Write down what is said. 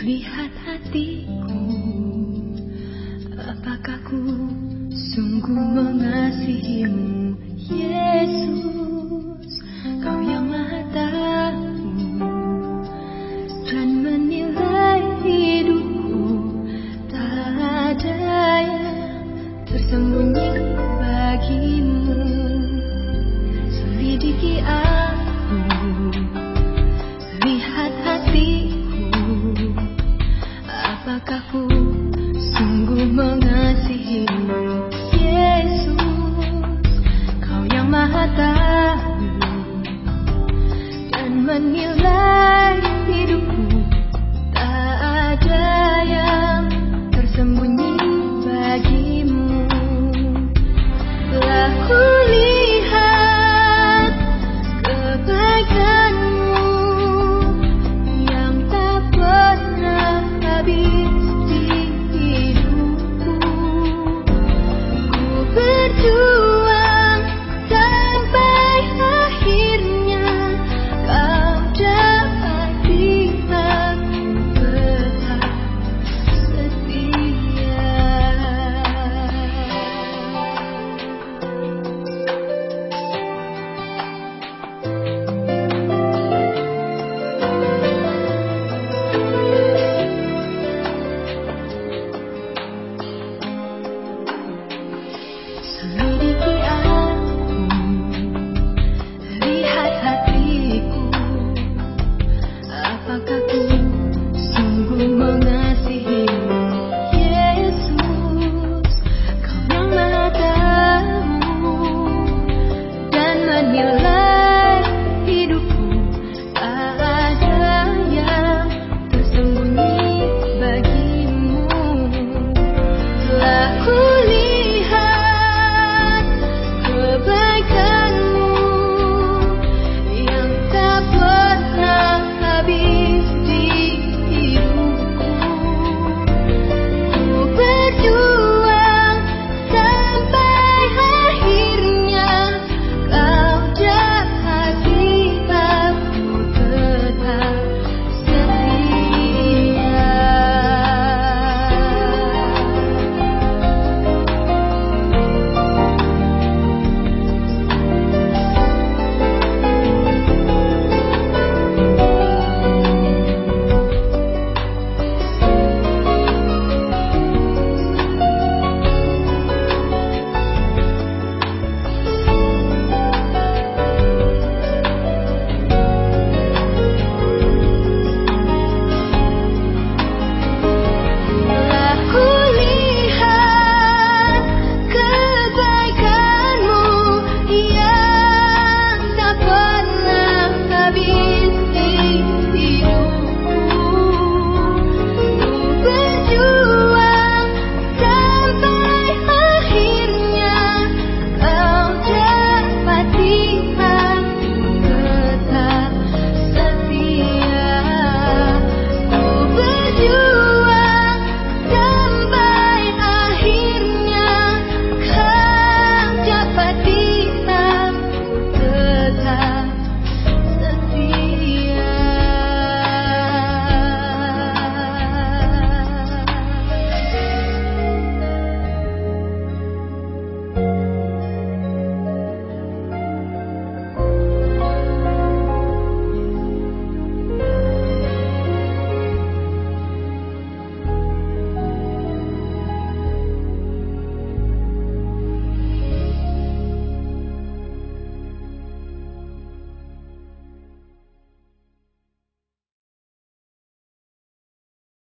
Lihat hatiku Apakah ku sungguh mengasihimu Yesus?